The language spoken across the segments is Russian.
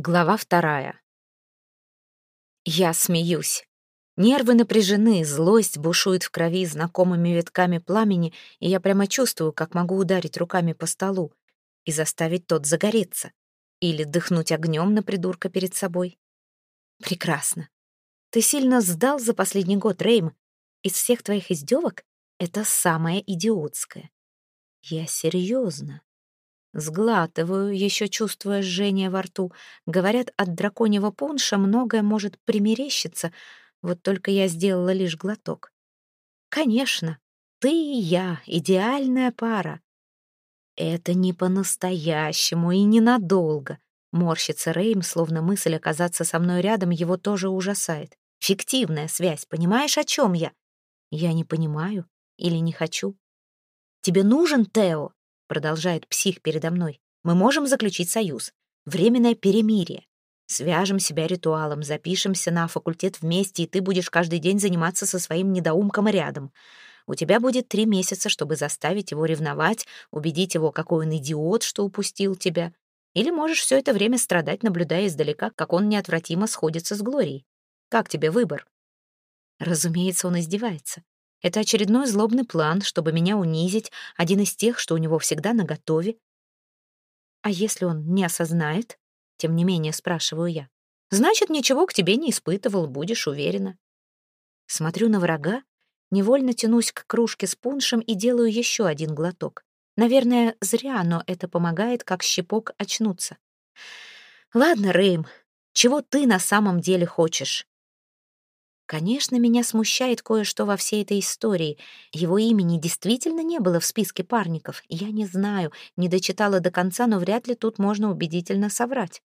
Глава вторая. Я смеюсь. Нервы напряжены, злость бушует в крови знакомыми витками пламени, и я прямо чувствую, как могу ударить руками по столу и заставить тот загореться. Или дыхнуть огнем на придурка перед собой. Прекрасно. Ты сильно сдал за последний год, Рейм. Из всех твоих издевок это самое идиотское. Я серьезно. Сглатываю, еще чувствуя жжение во рту. Говорят, от драконьего пунша многое может примерещиться, вот только я сделала лишь глоток. Конечно, ты и я — идеальная пара. Это не по-настоящему и ненадолго. Морщится Рейм, словно мысль оказаться со мной рядом его тоже ужасает. Фиктивная связь, понимаешь, о чем я? Я не понимаю или не хочу. Тебе нужен Тео? Продолжает псих передо мной. Мы можем заключить союз. Временное перемирие. Свяжем себя ритуалом, запишемся на факультет вместе, и ты будешь каждый день заниматься со своим недоумком рядом. У тебя будет три месяца, чтобы заставить его ревновать, убедить его, какой он идиот, что упустил тебя. Или можешь все это время страдать, наблюдая издалека, как он неотвратимо сходится с Глорией. Как тебе выбор? Разумеется, он издевается. Это очередной злобный план, чтобы меня унизить, один из тех, что у него всегда наготове. А если он не осознает? Тем не менее, спрашиваю я. Значит, ничего к тебе не испытывал, будешь уверена. Смотрю на врага, невольно тянусь к кружке с пуншем и делаю еще один глоток. Наверное, зря, но это помогает, как щепок, очнуться. Ладно, Рейм, чего ты на самом деле хочешь? Конечно, меня смущает кое-что во всей этой истории. Его имени действительно не было в списке парников. Я не знаю, не дочитала до конца, но вряд ли тут можно убедительно соврать.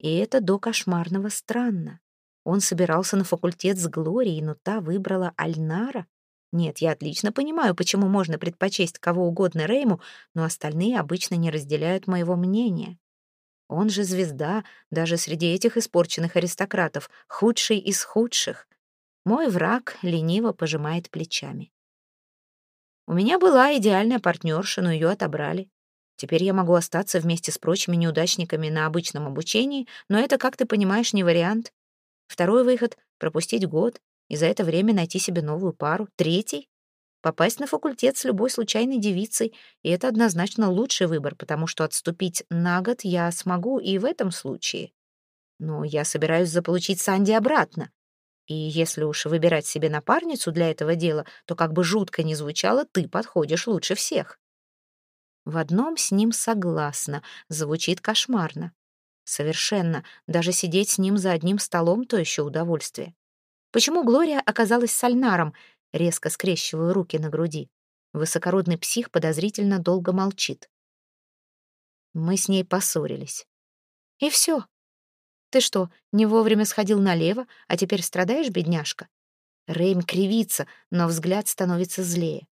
И это до кошмарного странно. Он собирался на факультет с Глорией, но та выбрала Альнара. Нет, я отлично понимаю, почему можно предпочесть кого угодно Рейму, но остальные обычно не разделяют моего мнения. Он же звезда, даже среди этих испорченных аристократов, худший из худших. Мой враг лениво пожимает плечами. У меня была идеальная партнерша, но ее отобрали. Теперь я могу остаться вместе с прочими неудачниками на обычном обучении, но это, как ты понимаешь, не вариант. Второй выход — пропустить год и за это время найти себе новую пару. Третий — попасть на факультет с любой случайной девицей, и это однозначно лучший выбор, потому что отступить на год я смогу и в этом случае. Но я собираюсь заполучить Санди обратно. И если уж выбирать себе напарницу для этого дела, то как бы жутко ни звучало, ты подходишь лучше всех. В одном с ним согласна, звучит кошмарно. Совершенно, даже сидеть с ним за одним столом — то еще удовольствие. Почему Глория оказалась с Альнаром? Резко скрещиваю руки на груди. Высокородный псих подозрительно долго молчит. Мы с ней поссорились. И все, ты что, не вовремя сходил налево, а теперь страдаешь, бедняжка? Рейм кривится, но взгляд становится злее.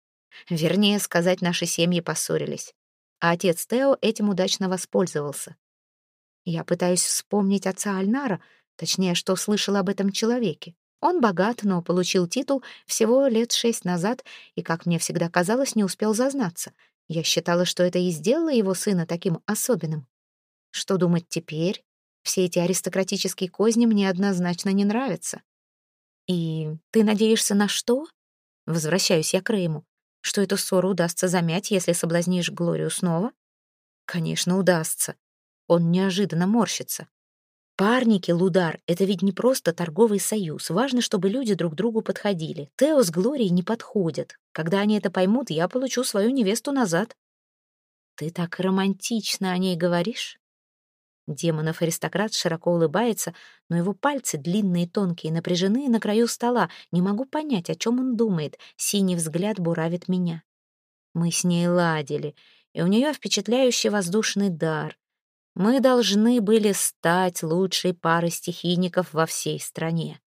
Вернее сказать, наши семьи поссорились. А отец Тео этим удачно воспользовался. Я пытаюсь вспомнить отца Альнара, точнее, что слышал об этом человеке. Он богат, но получил титул всего лет шесть назад и, как мне всегда казалось, не успел зазнаться. Я считала, что это и сделало его сына таким особенным. Что думать теперь? Все эти аристократические козни мне однозначно не нравятся. И ты надеешься на что? Возвращаюсь я к Рейму. Что эту ссору удастся замять, если соблазнишь Глорию снова? Конечно, удастся. Он неожиданно морщится. Парники, Лудар — это ведь не просто торговый союз. Важно, чтобы люди друг другу подходили. Тео с Глорией не подходят. Когда они это поймут, я получу свою невесту назад. Ты так романтично о ней говоришь. Демонов-аристократ широко улыбается, но его пальцы, длинные, тонкие, напряжены на краю стола. Не могу понять, о чем он думает. Синий взгляд буравит меня. Мы с ней ладили, и у нее впечатляющий воздушный дар. Мы должны были стать лучшей парой стихийников во всей стране.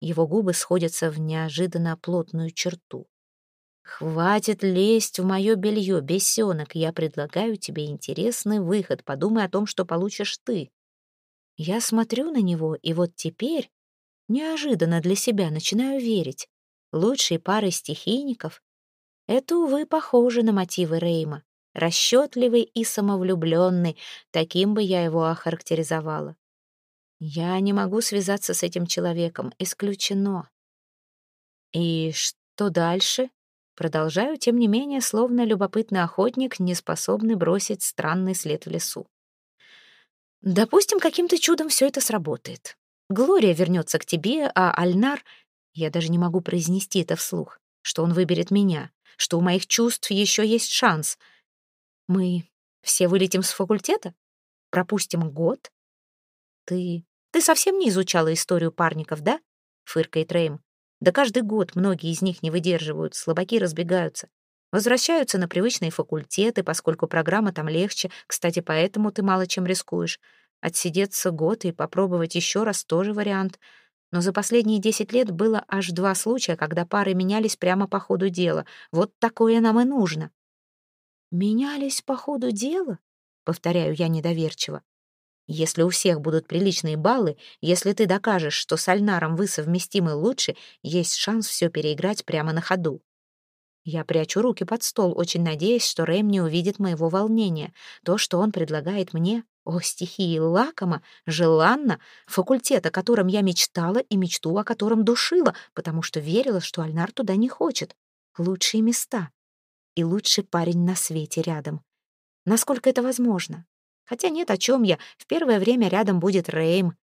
Его губы сходятся в неожиданно плотную черту. «Хватит лезть в мое белье, бесенок. Я предлагаю тебе интересный выход. Подумай о том, что получишь ты». Я смотрю на него, и вот теперь, неожиданно для себя, начинаю верить. Лучшей парой стихийников — это, увы, похоже на мотивы Рейма. Расчетливый и самовлюбленный, таким бы я его охарактеризовала. Я не могу связаться с этим человеком. Исключено. И что дальше? Продолжаю, тем не менее, словно любопытный охотник, не способный бросить странный след в лесу. Допустим, каким-то чудом все это сработает. Глория вернется к тебе, а Альнар... Я даже не могу произнести это вслух, что он выберет меня, что у моих чувств еще есть шанс. Мы все вылетим с факультета? Пропустим год? Ты... Ты совсем не изучала историю парников, да? Фыркает Рейм. Да каждый год многие из них не выдерживают, слабаки разбегаются. Возвращаются на привычные факультеты, поскольку программа там легче. Кстати, поэтому ты мало чем рискуешь. Отсидеться год и попробовать еще раз тоже вариант. Но за последние десять лет было аж два случая, когда пары менялись прямо по ходу дела. Вот такое нам и нужно. «Менялись по ходу дела?» — повторяю я недоверчиво. Если у всех будут приличные баллы, если ты докажешь, что с Альнаром вы совместимы лучше, есть шанс все переиграть прямо на ходу. Я прячу руки под стол, очень надеясь, что Рэм не увидит моего волнения. То, что он предлагает мне, о, стихии лакомо, желанно, факультет, о котором я мечтала и мечту, о котором душила, потому что верила, что Альнар туда не хочет. Лучшие места. И лучший парень на свете рядом. Насколько это возможно? Хотя нет, о чем я. В первое время рядом будет Рейм.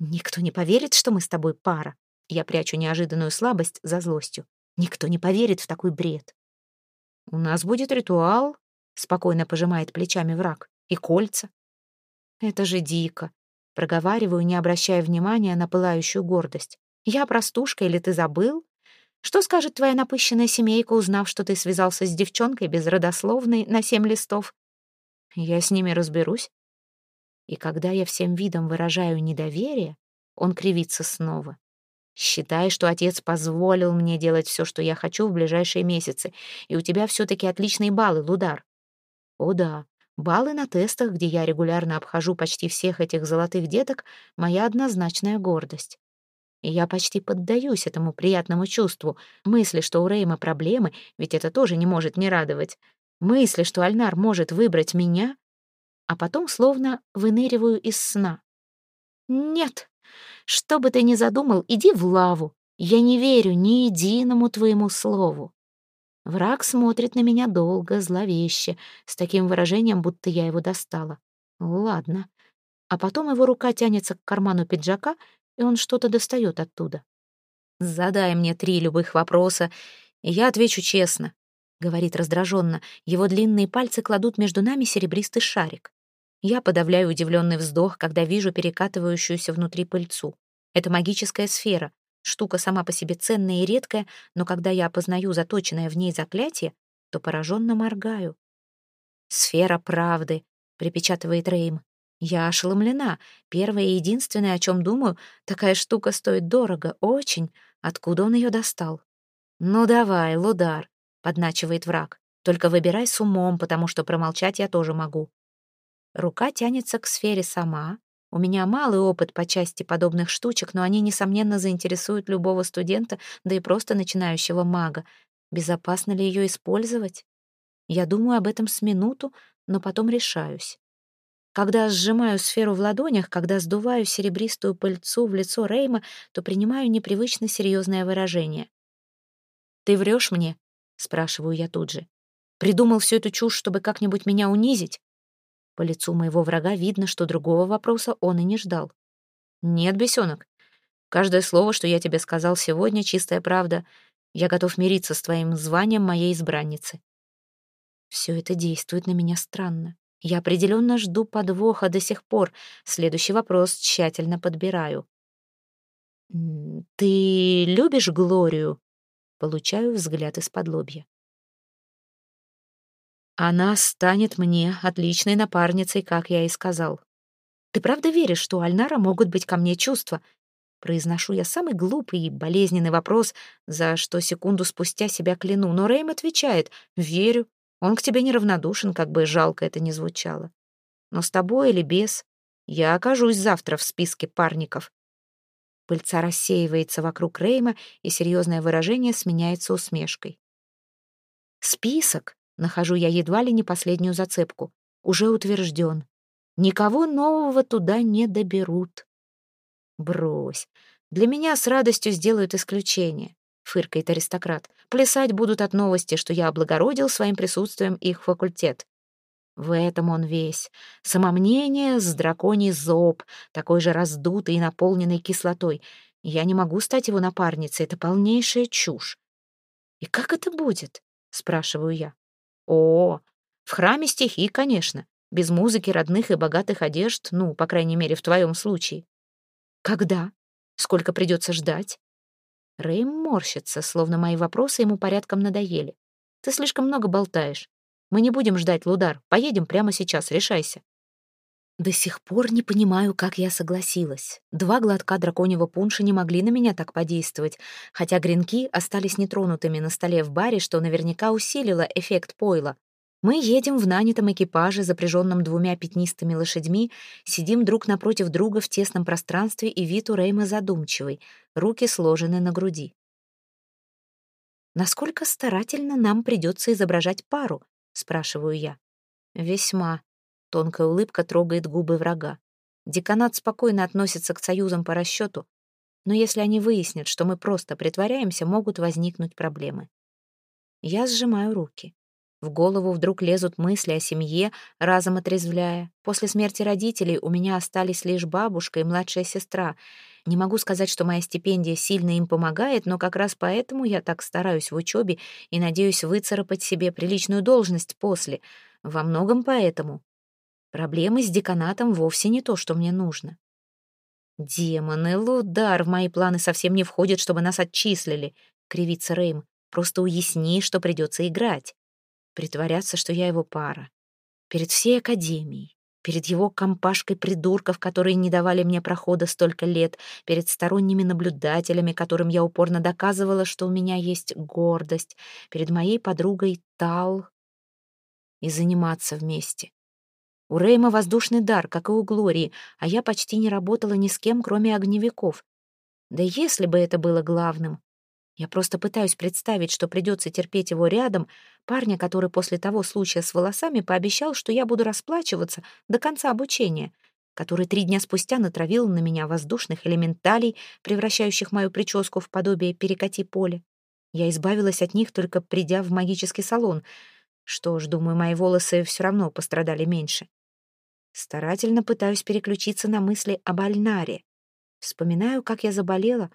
Никто не поверит, что мы с тобой пара. Я прячу неожиданную слабость за злостью. Никто не поверит в такой бред. У нас будет ритуал, спокойно пожимает плечами враг. И кольца. Это же дико. Проговариваю, не обращая внимания на пылающую гордость. Я простушка или ты забыл? Что скажет твоя напыщенная семейка, узнав, что ты связался с девчонкой безродословной на семь листов? Я с ними разберусь. И когда я всем видом выражаю недоверие, он кривится снова. Считай, что отец позволил мне делать все, что я хочу в ближайшие месяцы, и у тебя все-таки отличные баллы, Лудар. О да, баллы на тестах, где я регулярно обхожу почти всех этих золотых деток, моя однозначная гордость. И я почти поддаюсь этому приятному чувству, мысли, что у Рейма проблемы, ведь это тоже не может не радовать мысли, что Альнар может выбрать меня, а потом словно выныриваю из сна. «Нет, что бы ты ни задумал, иди в лаву. Я не верю ни единому твоему слову». Враг смотрит на меня долго, зловеще, с таким выражением, будто я его достала. Ладно. А потом его рука тянется к карману пиджака, и он что-то достает оттуда. Задай мне три любых вопроса, и я отвечу честно. — говорит раздраженно. Его длинные пальцы кладут между нами серебристый шарик. Я подавляю удивленный вздох, когда вижу перекатывающуюся внутри пыльцу. Это магическая сфера. Штука сама по себе ценная и редкая, но когда я опознаю заточенное в ней заклятие, то пораженно моргаю. «Сфера правды», — припечатывает Рейм. Я ошеломлена. Первое и единственное, о чем думаю, такая штука стоит дорого, очень. Откуда он ее достал? «Ну давай, Лудар, — подначивает враг. «Только выбирай с умом, потому что промолчать я тоже могу». Рука тянется к сфере сама. У меня малый опыт по части подобных штучек, но они, несомненно, заинтересуют любого студента, да и просто начинающего мага. Безопасно ли ее использовать? Я думаю об этом с минуту, но потом решаюсь. Когда сжимаю сферу в ладонях, когда сдуваю серебристую пыльцу в лицо Рейма, то принимаю непривычно серьезное выражение. «Ты врешь мне?» Спрашиваю я тут же. Придумал всю эту чушь, чтобы как-нибудь меня унизить? По лицу моего врага видно, что другого вопроса он и не ждал. Нет, бесенок. Каждое слово, что я тебе сказал сегодня, чистая правда. Я готов мириться с твоим званием моей избранницы. Все это действует на меня странно. Я определенно жду подвоха до сих пор. Следующий вопрос тщательно подбираю. «Ты любишь Глорию?» Получаю взгляд из-под лобья. Она станет мне отличной напарницей, как я и сказал. Ты правда веришь, что у Альнара могут быть ко мне чувства? Произношу я самый глупый и болезненный вопрос, за что секунду спустя себя кляну, но Рэйм отвечает «Верю, он к тебе неравнодушен, как бы жалко это ни звучало. Но с тобой или без, я окажусь завтра в списке парников. Пыльца рассеивается вокруг Рейма, и серьезное выражение сменяется усмешкой. Список, нахожу я едва ли не последнюю зацепку, уже утвержден. Никого нового туда не доберут. Брось. Для меня с радостью сделают исключение, фыркает аристократ. Плясать будут от новости, что я облагородил своим присутствием их факультет. В этом он весь. Самомнение с драконий зоб, такой же раздутый и наполненный кислотой. Я не могу стать его напарницей, это полнейшая чушь. «И как это будет?» — спрашиваю я. «О, в храме стихи, конечно. Без музыки, родных и богатых одежд, ну, по крайней мере, в твоем случае. Когда? Сколько придется ждать? Рэйм морщится, словно мои вопросы ему порядком надоели. Ты слишком много болтаешь. Мы не будем ждать, Лудар. Поедем прямо сейчас, решайся. До сих пор не понимаю, как я согласилась. Два глотка драконьего пунша не могли на меня так подействовать, хотя гренки остались нетронутыми на столе в баре, что наверняка усилило эффект пойла. Мы едем в нанятом экипаже, запряженном двумя пятнистыми лошадьми, сидим друг напротив друга в тесном пространстве, и вид у Рейма задумчивый, руки сложены на груди. «Насколько старательно нам придется изображать пару?» — спрашиваю я. «Весьма». Тонкая улыбка трогает губы врага. Деканат спокойно относится к союзам по расчету, но если они выяснят, что мы просто притворяемся, могут возникнуть проблемы. Я сжимаю руки. В голову вдруг лезут мысли о семье, разом отрезвляя. После смерти родителей у меня остались лишь бабушка и младшая сестра. Не могу сказать, что моя стипендия сильно им помогает, но как раз поэтому я так стараюсь в учебе и надеюсь выцарапать себе приличную должность после. Во многом поэтому. Проблемы с деканатом вовсе не то, что мне нужно. «Демоны, Лудар, в мои планы совсем не входит, чтобы нас отчислили», — кривится Рейм. «Просто уясни, что придется играть» притворяться, что я его пара. Перед всей академией, перед его компашкой придурков, которые не давали мне прохода столько лет, перед сторонними наблюдателями, которым я упорно доказывала, что у меня есть гордость, перед моей подругой Тал. И заниматься вместе. У Рейма воздушный дар, как и у Глории, а я почти не работала ни с кем, кроме огневиков. Да если бы это было главным, я просто пытаюсь представить, что придется терпеть его рядом, парня, который после того случая с волосами пообещал, что я буду расплачиваться до конца обучения, который три дня спустя натравил на меня воздушных элементалей, превращающих мою прическу в подобие перекати поле. Я избавилась от них, только придя в магический салон. Что ж, думаю, мои волосы все равно пострадали меньше. Старательно пытаюсь переключиться на мысли об Альнаре. Вспоминаю, как я заболела,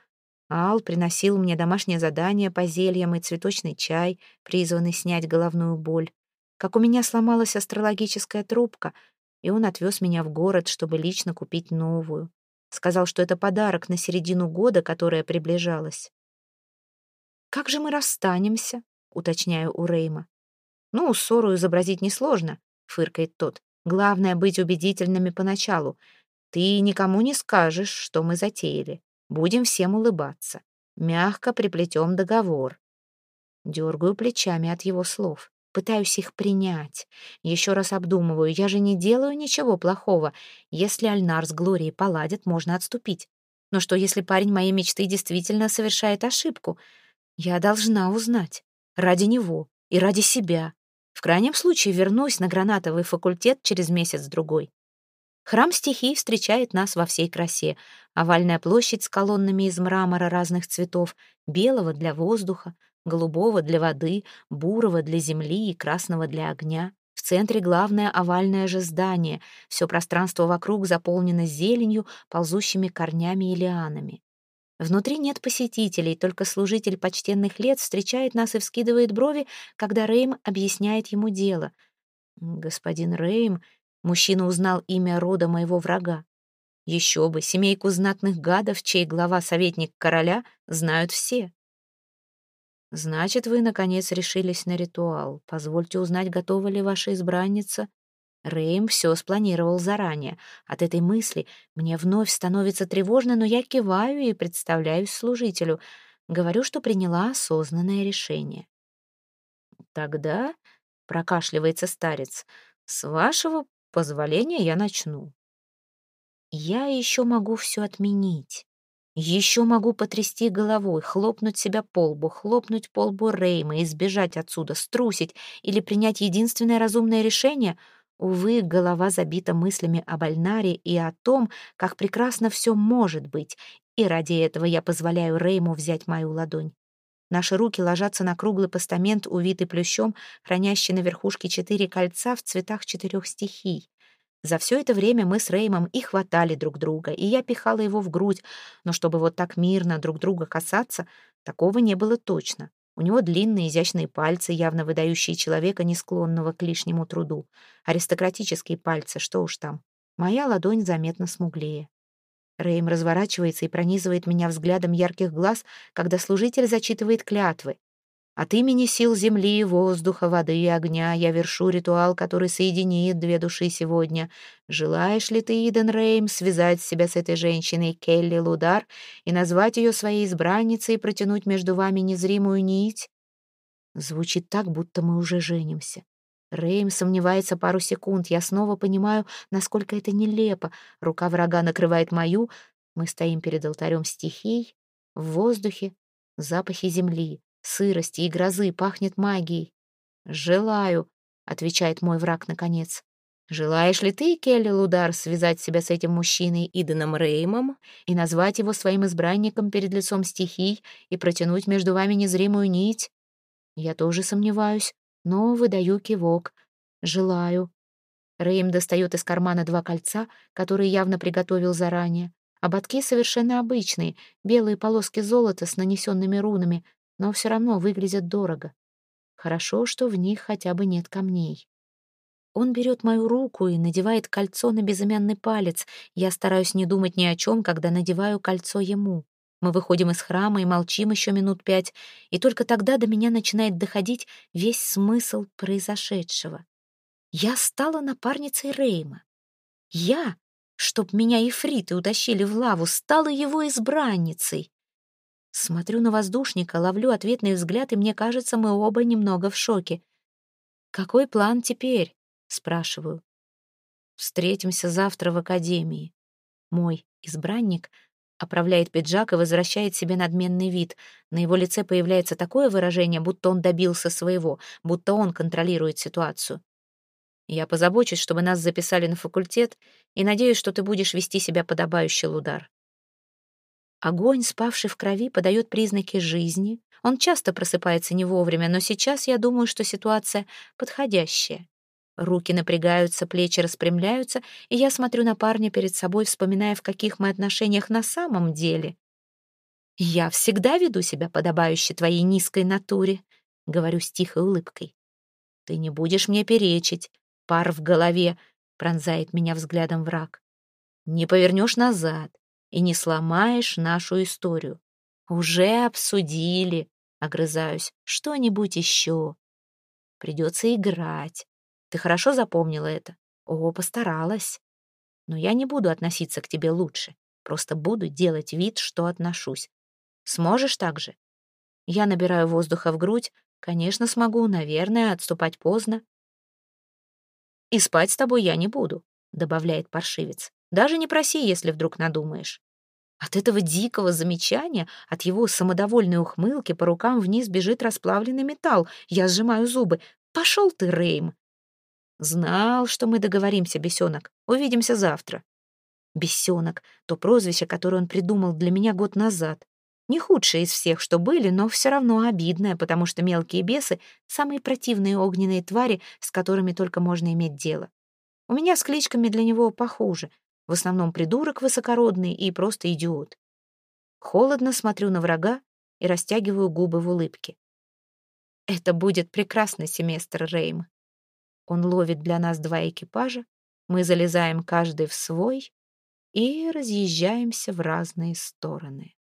Ал приносил мне домашнее задание по зельям и цветочный чай, призванный снять головную боль. Как у меня сломалась астрологическая трубка, и он отвез меня в город, чтобы лично купить новую. Сказал, что это подарок на середину года, которая приближалась. «Как же мы расстанемся?» — уточняю у Рейма. «Ну, ссору изобразить несложно», — фыркает тот. «Главное — быть убедительными поначалу. Ты никому не скажешь, что мы затеяли. Будем всем улыбаться. Мягко приплетем договор. Дергаю плечами от его слов. Пытаюсь их принять. Еще раз обдумываю. Я же не делаю ничего плохого. Если Альнар с Глорией поладят, можно отступить. Но что, если парень моей мечты действительно совершает ошибку? Я должна узнать. Ради него и ради себя. В крайнем случае вернусь на гранатовый факультет через месяц-другой. Храм стихий встречает нас во всей красе. Овальная площадь с колоннами из мрамора разных цветов, белого для воздуха, голубого для воды, бурого для земли и красного для огня. В центре главное овальное же здание. Все пространство вокруг заполнено зеленью, ползущими корнями и лианами. Внутри нет посетителей, только служитель почтенных лет встречает нас и вскидывает брови, когда Рейм объясняет ему дело. «Господин Рейм, Мужчина узнал имя рода моего врага. Еще бы, семейку знатных гадов, чей глава советник короля, знают все. Значит, вы, наконец, решились на ритуал. Позвольте узнать, готова ли ваша избранница. Рейм все спланировал заранее. От этой мысли мне вновь становится тревожно, но я киваю и представляюсь служителю. Говорю, что приняла осознанное решение. Тогда, — прокашливается старец, — с вашего позволения я начну. Я еще могу все отменить. Еще могу потрясти головой, хлопнуть себя по лбу, хлопнуть по лбу Рейма, избежать отсюда, струсить или принять единственное разумное решение Увы, голова забита мыслями об Альнаре и о том, как прекрасно все может быть, и ради этого я позволяю Рейму взять мою ладонь. Наши руки ложатся на круглый постамент, увитый плющом, хранящий на верхушке четыре кольца в цветах четырех стихий. За все это время мы с Реймом и хватали друг друга, и я пихала его в грудь, но чтобы вот так мирно друг друга касаться, такого не было точно. У него длинные изящные пальцы, явно выдающие человека, не склонного к лишнему труду. Аристократические пальцы, что уж там. Моя ладонь заметно смуглее. Рейм разворачивается и пронизывает меня взглядом ярких глаз, когда служитель зачитывает клятвы. От имени сил земли, воздуха, воды и огня я вершу ритуал, который соединит две души сегодня. Желаешь ли ты, Иден Рейм, связать себя с этой женщиной Келли Лудар и назвать ее своей избранницей и протянуть между вами незримую нить? Звучит так, будто мы уже женимся. Рейм сомневается пару секунд. Я снова понимаю, насколько это нелепо. Рука врага накрывает мою. Мы стоим перед алтарем стихий. В воздухе запахи земли сырости и грозы, пахнет магией. «Желаю», — отвечает мой враг наконец. «Желаешь ли ты, Келли Лудар, связать себя с этим мужчиной Иденом Реймом и назвать его своим избранником перед лицом стихий и протянуть между вами незримую нить?» Я тоже сомневаюсь, но выдаю кивок. «Желаю». Рейм достает из кармана два кольца, которые явно приготовил заранее. Ободки совершенно обычные, белые полоски золота с нанесенными рунами, но все равно выглядят дорого. Хорошо, что в них хотя бы нет камней. Он берет мою руку и надевает кольцо на безымянный палец. Я стараюсь не думать ни о чем, когда надеваю кольцо ему. Мы выходим из храма и молчим еще минут пять, и только тогда до меня начинает доходить весь смысл произошедшего. Я стала напарницей Рейма. Я, чтоб меня ифриты утащили в лаву, стала его избранницей. Смотрю на воздушника, ловлю ответный взгляд, и мне кажется, мы оба немного в шоке. «Какой план теперь?» — спрашиваю. «Встретимся завтра в академии». Мой избранник оправляет пиджак и возвращает себе надменный вид. На его лице появляется такое выражение, будто он добился своего, будто он контролирует ситуацию. Я позабочусь, чтобы нас записали на факультет, и надеюсь, что ты будешь вести себя подобающе, Лудар. Огонь, спавший в крови, подает признаки жизни. Он часто просыпается не вовремя, но сейчас я думаю, что ситуация подходящая. Руки напрягаются, плечи распрямляются, и я смотрю на парня перед собой, вспоминая, в каких мы отношениях на самом деле. «Я всегда веду себя подобающе твоей низкой натуре», — говорю с тихой улыбкой. «Ты не будешь мне перечить. Пар в голове», — пронзает меня взглядом враг. «Не повернешь назад и не сломаешь нашу историю. Уже обсудили, огрызаюсь, что-нибудь еще. Придется играть. Ты хорошо запомнила это? О, постаралась. Но я не буду относиться к тебе лучше. Просто буду делать вид, что отношусь. Сможешь так же? Я набираю воздуха в грудь. Конечно, смогу, наверное, отступать поздно. «И спать с тобой я не буду», — добавляет паршивец. «Даже не проси, если вдруг надумаешь». От этого дикого замечания, от его самодовольной ухмылки по рукам вниз бежит расплавленный металл. Я сжимаю зубы. «Пошел ты, Рейм!» «Знал, что мы договоримся, бесенок. Увидимся завтра». «Бесенок» — то прозвище, которое он придумал для меня год назад. Не худшее из всех, что были, но все равно обидное, потому что мелкие бесы — самые противные огненные твари, с которыми только можно иметь дело. У меня с кличками для него похуже — в основном придурок высокородный и просто идиот. Холодно смотрю на врага и растягиваю губы в улыбке. Это будет прекрасный семестр, Рейм. Он ловит для нас два экипажа, мы залезаем каждый в свой и разъезжаемся в разные стороны.